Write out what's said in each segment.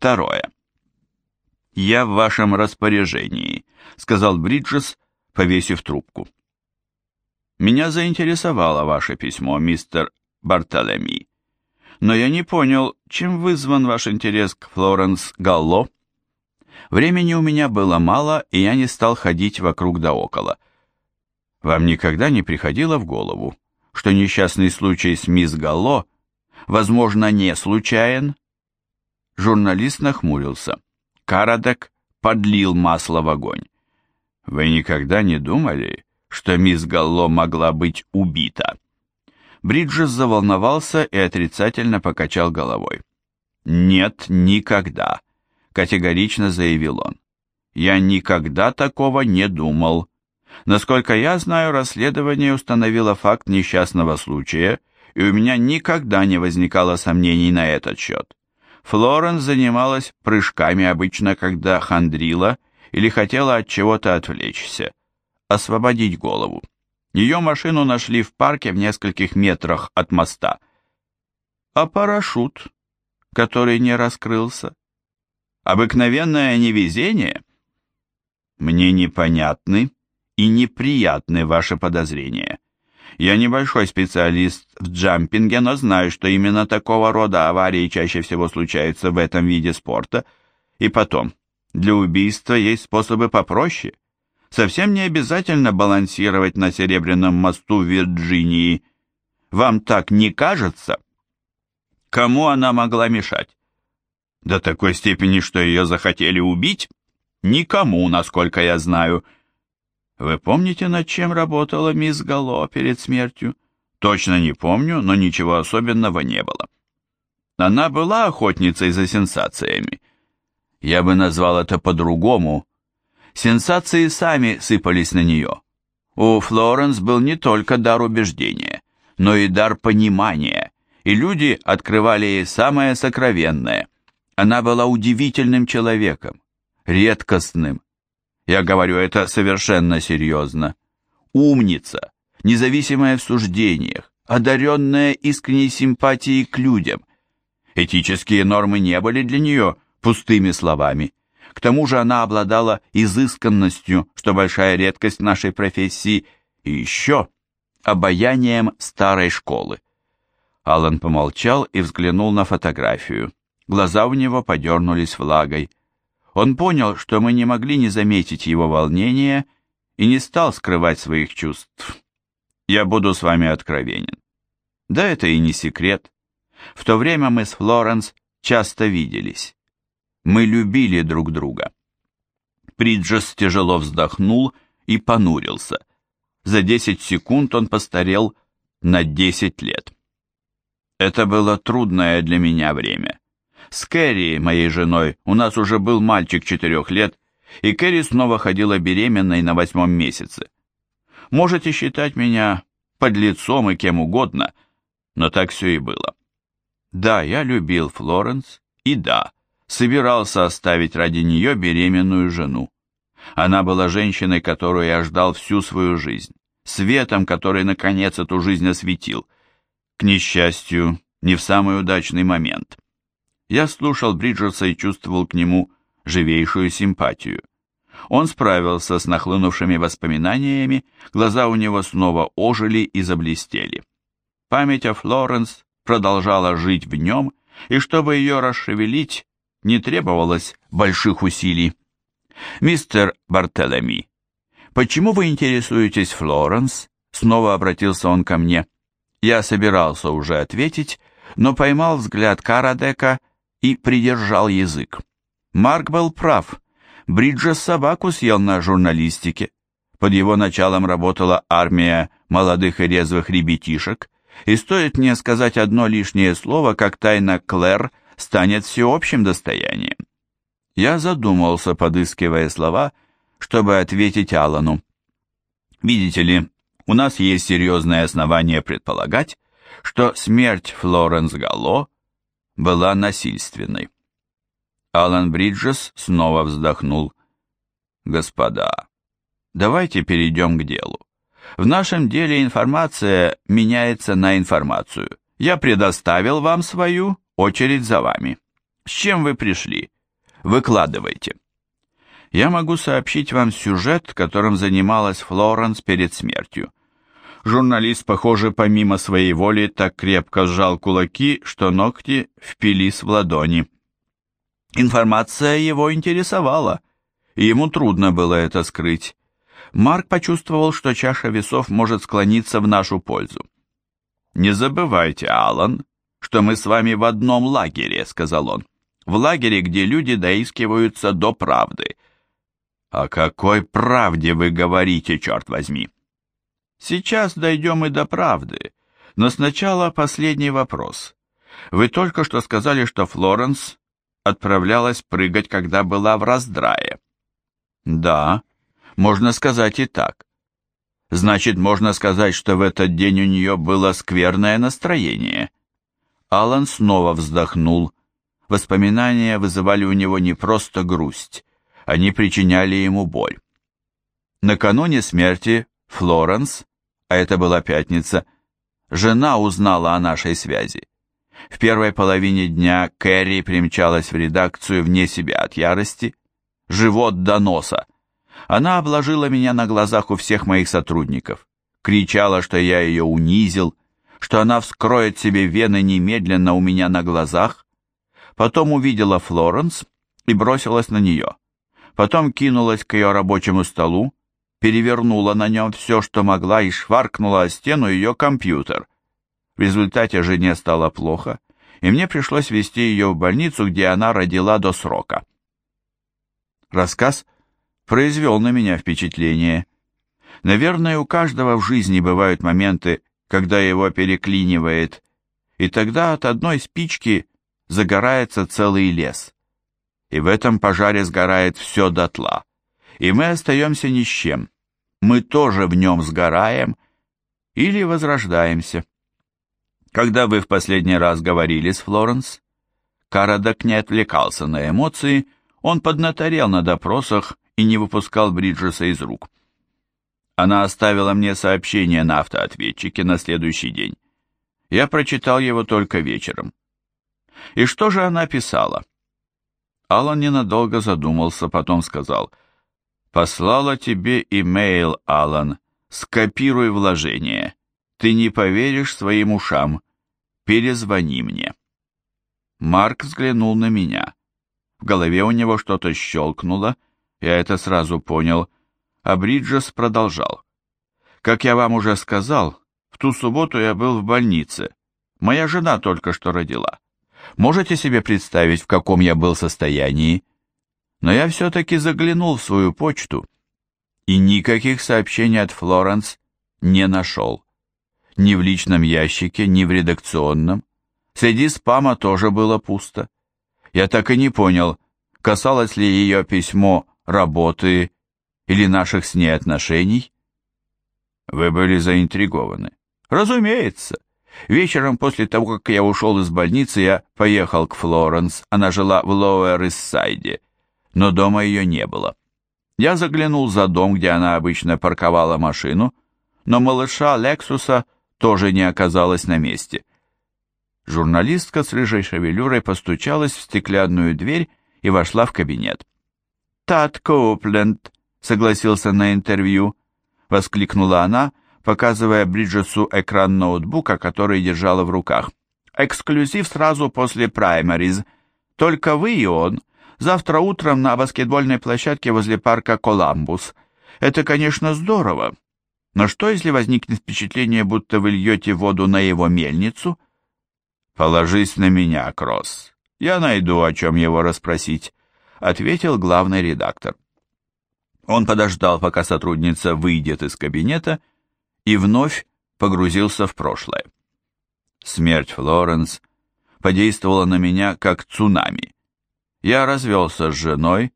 Второе. «Я в вашем распоряжении», — сказал Бриджес, повесив трубку. «Меня заинтересовало ваше письмо, мистер Бартолеми. Но я не понял, чем вызван ваш интерес к Флоренс Галло?» Времени у меня было мало, и я не стал ходить вокруг да около. Вам никогда не приходило в голову, что несчастный случай с мисс Галло, возможно, не случайен, журналист нахмурился. Карадек подлил масло в огонь. «Вы никогда не думали, что мисс Галло могла быть убита?» Бриджес заволновался и отрицательно покачал головой. «Нет, никогда», — категорично заявил он. «Я никогда такого не думал. Насколько я знаю, расследование установило факт несчастного случая, и у меня никогда не возникало сомнений на этот счет. Флоренс занималась прыжками обычно, когда хандрила или хотела от чего-то отвлечься, освободить голову. Ее машину нашли в парке в нескольких метрах от моста. А парашют, который не раскрылся? Обыкновенное невезение? Мне непонятны и неприятны ваши подозрения. Я небольшой специалист в джампинге, но знаю, что именно такого рода аварии чаще всего случаются в этом виде спорта. И потом, для убийства есть способы попроще. Совсем не обязательно балансировать на Серебряном мосту в Вирджинии. Вам так не кажется? Кому она могла мешать? До такой степени, что ее захотели убить? Никому, насколько я знаю. — вы помните, над чем работала мисс Гало перед смертью? Точно не помню, но ничего особенного не было. Она была охотницей за сенсациями. Я бы назвал это по-другому. Сенсации сами сыпались на нее. У Флоренс был не только дар убеждения, но и дар понимания, и люди открывали ей самое сокровенное. Она была удивительным человеком, редкостным, я говорю это совершенно серьезно. Умница, независимая в суждениях, одаренная искренней симпатией к людям. Этические нормы не были для нее пустыми словами. К тому же она обладала изысканностью, что большая редкость в нашей профессии, и еще обаянием старой школы. Алан помолчал и взглянул на фотографию. Глаза у него подернулись влагой. Он понял, что мы не могли не заметить его волнения и не стал скрывать своих чувств. Я буду с вами откровенен. Да это и не секрет. В то время мы с Флоренс часто виделись. Мы любили друг друга. Приджес тяжело вздохнул и понурился. За 10 секунд он постарел на 10 лет. Это было трудное для меня время. С Кэрри, моей женой, у нас уже был мальчик четырех лет, и Кэрри снова ходила беременной на восьмом месяце. Можете считать меня под лицом и кем угодно, но так все и было. Да, я любил Флоренс, и да, собирался оставить ради нее беременную жену. Она была женщиной, которую я ждал всю свою жизнь, светом, который, наконец, эту жизнь осветил. К несчастью, не в самый удачный момент. Я слушал Бриджерса и чувствовал к нему живейшую симпатию. Он справился с нахлынувшими воспоминаниями, глаза у него снова ожили и заблестели. Память о Флоренс продолжала жить в нем, и чтобы ее расшевелить, не требовалось больших усилий. «Мистер Бартелеми, почему вы интересуетесь Флоренс?» Снова обратился он ко мне. Я собирался уже ответить, но поймал взгляд Карадека и придержал язык. Марк был прав. Бриджес собаку съел на журналистике. Под его началом работала армия молодых и резвых ребятишек, и стоит мне сказать одно лишнее слово, как тайна Клэр станет всеобщим достоянием. Я задумался, подыскивая слова, чтобы ответить Алану. Видите ли, у нас есть серьезное основание предполагать, что смерть Флоренс Галло – была насильственной. Алан Бриджес снова вздохнул. «Господа, давайте перейдем к делу. В нашем деле информация меняется на информацию. Я предоставил вам свою, очередь за вами. С чем вы пришли? Выкладывайте». Я могу сообщить вам сюжет, которым занималась Флоренс перед смертью журналист, похоже, помимо своей воли, так крепко сжал кулаки, что ногти впились в ладони. Информация его интересовала, и ему трудно было это скрыть. Марк почувствовал, что чаша весов может склониться в нашу пользу. «Не забывайте, Алан, что мы с вами в одном лагере», — сказал он. «В лагере, где люди доискиваются до правды». «О какой правде вы говорите, черт возьми?» Сейчас дойдем и до правды, но сначала последний вопрос. Вы только что сказали, что Флоренс отправлялась прыгать, когда была в раздрае. Да, можно сказать и так. Значит, можно сказать, что в этот день у нее было скверное настроение. Алан снова вздохнул. Воспоминания вызывали у него не просто грусть, они причиняли ему боль. Накануне смерти Флоренс а это была пятница, жена узнала о нашей связи. В первой половине дня Кэрри примчалась в редакцию вне себя от ярости, живот до носа. Она обложила меня на глазах у всех моих сотрудников, кричала, что я ее унизил, что она вскроет себе вены немедленно у меня на глазах. Потом увидела Флоренс и бросилась на нее. Потом кинулась к ее рабочему столу, перевернула на нем все, что могла, и шваркнула о стену ее компьютер. В результате жене стало плохо, и мне пришлось вести ее в больницу, где она родила до срока. Рассказ произвел на меня впечатление. Наверное, у каждого в жизни бывают моменты, когда его переклинивает, и тогда от одной спички загорается целый лес. И в этом пожаре сгорает все дотла и мы остаемся ни с чем. Мы тоже в нем сгораем или возрождаемся. Когда вы в последний раз говорили с Флоренс, Карадок не отвлекался на эмоции, он поднаторел на допросах и не выпускал Бриджеса из рук. Она оставила мне сообщение на автоответчике на следующий день. Я прочитал его только вечером. И что же она писала? Алан ненадолго задумался, потом сказал, послала тебе имейл, Алан. Скопируй вложение. Ты не поверишь своим ушам. Перезвони мне. Марк взглянул на меня. В голове у него что-то щелкнуло, я это сразу понял, а Бриджес продолжал. Как я вам уже сказал, в ту субботу я был в больнице. Моя жена только что родила. Можете себе представить, в каком я был состоянии? но я все-таки заглянул в свою почту и никаких сообщений от Флоренс не нашел. Ни в личном ящике, ни в редакционном. Среди спама тоже было пусто. Я так и не понял, касалось ли ее письмо работы или наших с ней отношений. Вы были заинтригованы. Разумеется. Вечером после того, как я ушел из больницы, я поехал к Флоренс. Она жила в Лоуэр-Иссайде но дома ее не было. Я заглянул за дом, где она обычно парковала машину, но малыша Лексуса тоже не оказалось на месте. Журналистка с рыжей шевелюрой постучалась в стеклянную дверь и вошла в кабинет. «Тат Коупленд», — согласился на интервью, — воскликнула она, показывая Бриджесу экран ноутбука, который держала в руках. «Эксклюзив сразу после праймериз. Только вы и он. Завтра утром на баскетбольной площадке возле парка Коламбус. Это, конечно, здорово. Но что, если возникнет впечатление, будто вы льете воду на его мельницу? Положись на меня, Кросс. Я найду, о чем его расспросить, — ответил главный редактор. Он подождал, пока сотрудница выйдет из кабинета, и вновь погрузился в прошлое. Смерть Флоренс — подействовала на меня как цунами. Я развелся с женой,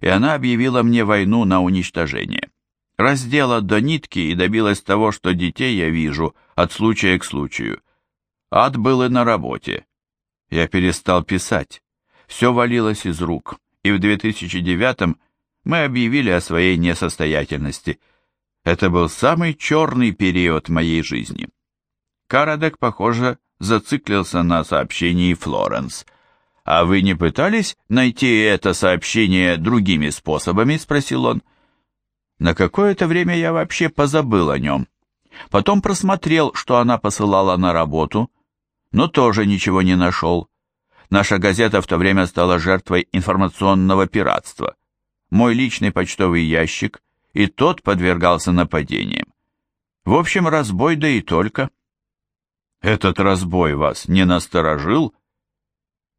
и она объявила мне войну на уничтожение. Раздела до нитки и добилась того, что детей я вижу от случая к случаю. Ад был и на работе. Я перестал писать. Все валилось из рук, и в 2009 мы объявили о своей несостоятельности. Это был самый черный период моей жизни. Карадек, похоже, зациклился на сообщении Флоренс – «А вы не пытались найти это сообщение другими способами?» — спросил он. На какое-то время я вообще позабыл о нем. Потом просмотрел, что она посылала на работу, но тоже ничего не нашел. Наша газета в то время стала жертвой информационного пиратства. Мой личный почтовый ящик, и тот подвергался нападениям. В общем, разбой да и только. «Этот разбой вас не насторожил?»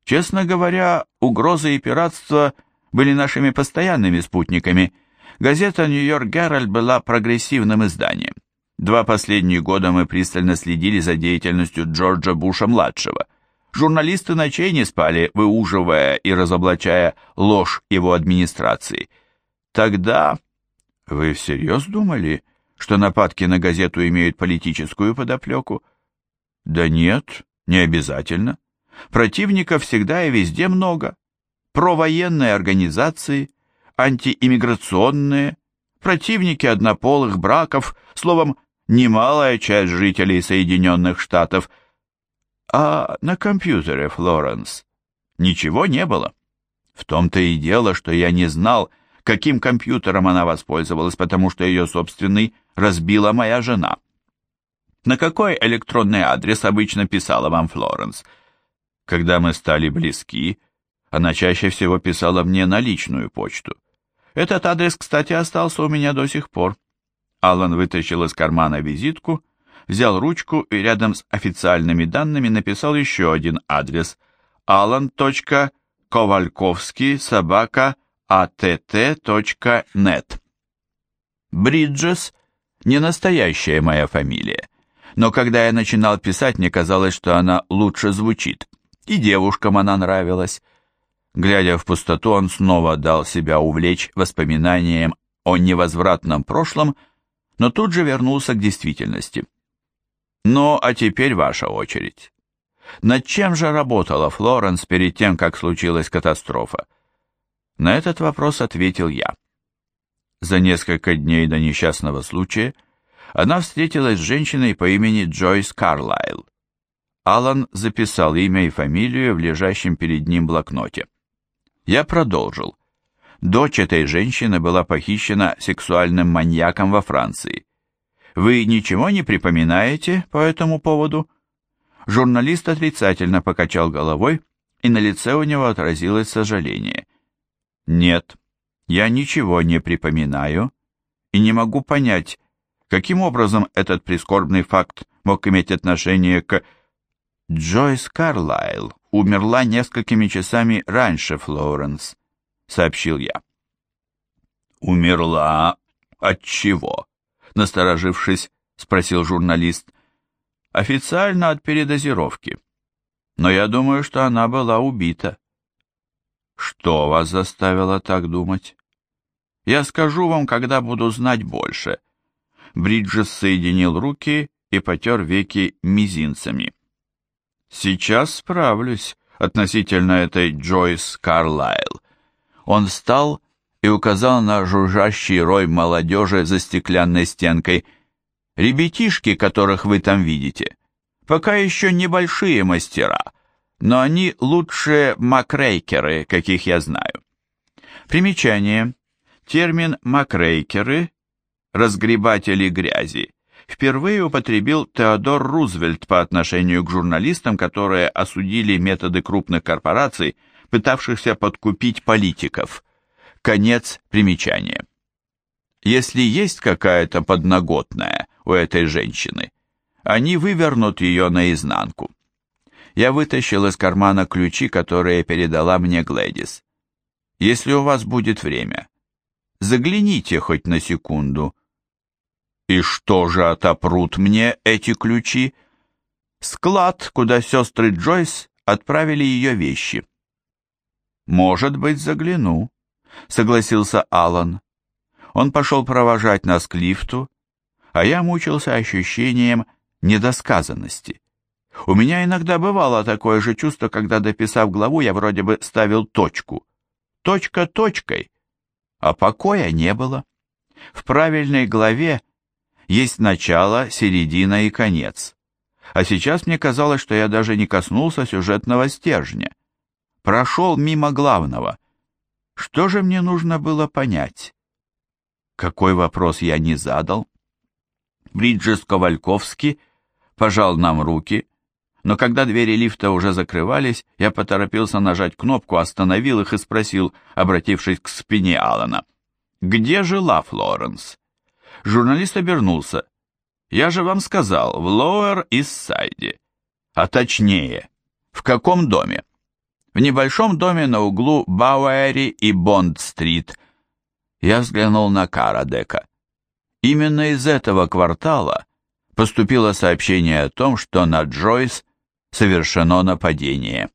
Честно говоря, угрозы и пиратство были нашими постоянными спутниками. Газета «Нью-Йорк Геральд» была прогрессивным изданием. Два последние года мы пристально следили за деятельностью Джорджа Буша-младшего. Журналисты ночей не спали, выуживая и разоблачая ложь его администрации. Тогда... Вы всерьез думали, что нападки на газету имеют политическую подоплеку? Да нет, не обязательно. Противников всегда и везде много. Провоенные организации, антииммиграционные, противники однополых браков, словом, немалая часть жителей Соединенных Штатов. А на компьютере, Флоренс, ничего не было. В том-то и дело, что я не знал, каким компьютером она воспользовалась, потому что ее собственный разбила моя жена. На какой электронный адрес обычно писала вам Флоренс – когда мы стали близки, она чаще всего писала мне на личную почту. Этот адрес, кстати, остался у меня до сих пор. Алан вытащил из кармана визитку, взял ручку и рядом с официальными данными написал еще один адрес alan.kovalkovский собака Бриджес – не настоящая моя фамилия, но когда я начинал писать, мне казалось, что она лучше звучит и девушкам она нравилась. Глядя в пустоту, он снова дал себя увлечь воспоминанием о невозвратном прошлом, но тут же вернулся к действительности. «Ну, а теперь ваша очередь». Над чем же работала Флоренс перед тем, как случилась катастрофа? На этот вопрос ответил я. За несколько дней до несчастного случая она встретилась с женщиной по имени Джойс Карлайл. Алан записал имя и фамилию в лежащем перед ним блокноте. Я продолжил. Дочь этой женщины была похищена сексуальным маньяком во Франции. Вы ничего не припоминаете по этому поводу? Журналист отрицательно покачал головой, и на лице у него отразилось сожаление. Нет, я ничего не припоминаю и не могу понять, каким образом этот прискорбный факт мог иметь отношение к Джойс Карлайл умерла несколькими часами раньше Флоренс», — сообщил я. «Умерла от чего?» — насторожившись, спросил журналист. «Официально от передозировки. Но я думаю, что она была убита». «Что вас заставило так думать?» «Я скажу вам, когда буду знать больше». Бриджес соединил руки и потер веки мизинцами. Сейчас справлюсь относительно этой Джойс Карлайл. Он встал и указал на жужжащий рой молодежи за стеклянной стенкой. Ребятишки, которых вы там видите, пока еще небольшие мастера, но они лучшие макрейкеры, каких я знаю. Примечание. Термин «макрейкеры» — разгребатели грязи — Впервые употребил Теодор Рузвельт по отношению к журналистам, которые осудили методы крупных корпораций, пытавшихся подкупить политиков. Конец примечания. Если есть какая-то подноготная у этой женщины, они вывернут ее наизнанку. Я вытащил из кармана ключи, которые передала мне Глэдис. Если у вас будет время, загляните хоть на секунду и что же отопрут мне эти ключи? Склад, куда сестры Джойс отправили ее вещи. Может быть, загляну, согласился Алан. Он пошел провожать нас к лифту, а я мучился ощущением недосказанности. У меня иногда бывало такое же чувство, когда, дописав главу, я вроде бы ставил точку. Точка точкой. А покоя не было. В правильной главе есть начало, середина и конец. А сейчас мне казалось, что я даже не коснулся сюжетного стержня. Прошел мимо главного. Что же мне нужно было понять? Какой вопрос я не задал? Бриджес Ковальковский пожал нам руки, но когда двери лифта уже закрывались, я поторопился нажать кнопку, остановил их и спросил, обратившись к спине Алана: «Где жила Флоренс?» журналист обернулся. «Я же вам сказал, в Лоуэр-Иссайде. А точнее, в каком доме?» «В небольшом доме на углу Бауэри и Бонд-стрит». Я взглянул на Карадека. Именно из этого квартала поступило сообщение о том, что на Джойс совершено нападение.